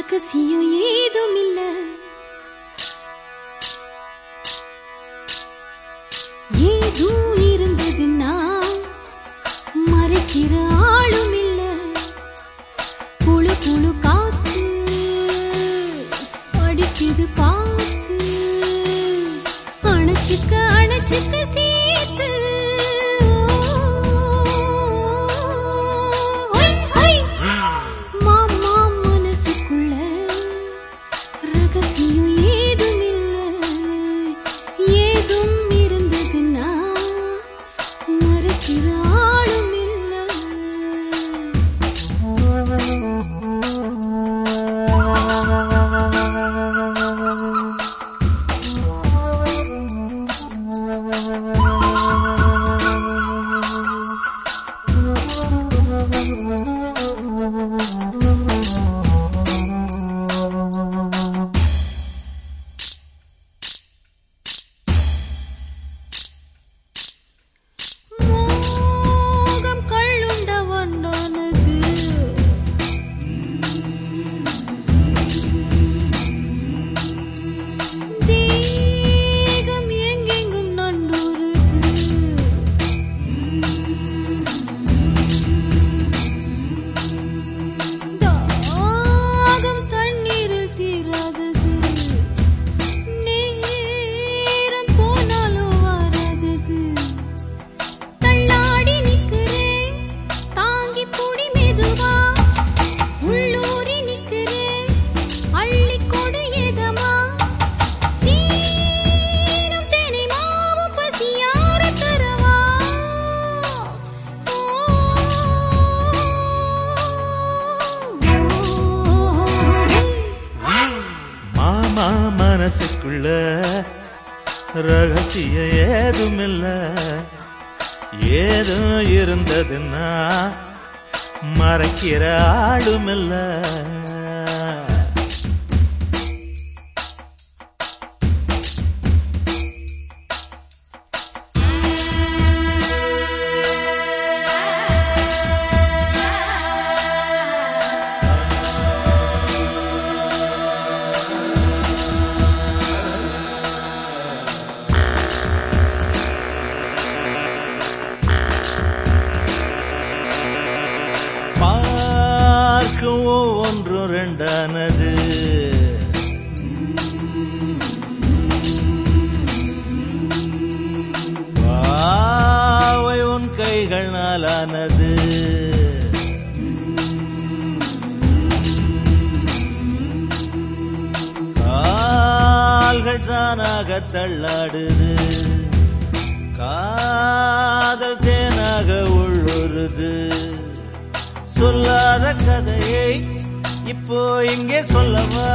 ரகசியம் ஏதும் இல்ல ஏதும் இருந்ததுன்னா மறைக்கிறான். எனக்குள்ள ரகசிய ஏதுமில்ல. ஏதும் இருந்ததுன்னா மறைக்கிற ஆளுமில்லை. ஒன்றும் ரெண்டானது. பாவை உன் கைகள் நாளானது. கால்கள் தானாக தள்ளாடுது. காதல் தேனாக உள்ளுருது சொல்லாத கதையை இப்போ இங்கே சொல்லவா?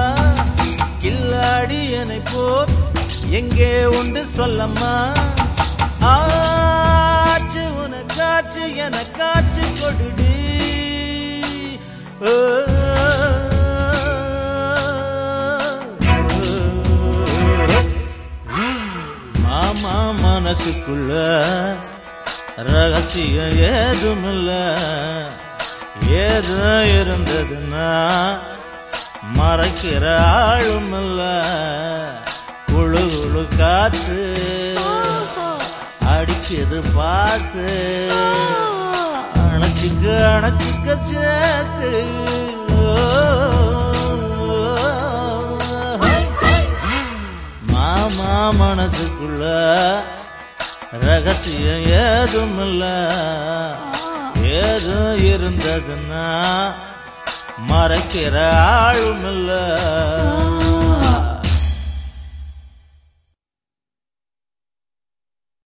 கில்லாடி என்னை எங்கே உண்டு சொல்லம்மா? ஆச்சு உனக்காச்சு எனக்காச்சு கொடுடி. ஓ, மாமா மனசுக்குள்ள ரகசியம் ஏதுமில்லை. ஏதோ இருந்ததுன்னா மறைக்கிற ஆளும் இல்ல. குழு குழு காத்து அடிக்குது பார்த்து அணைச்சிக்க அணைச்சிக்க சேர்த்து. மாமா மனசுக்குள்ள ரகசியம் ஏதும் இல்ல. ஏது இருந்ததுன்னா மறைக்கிற ஆளும் இல்லை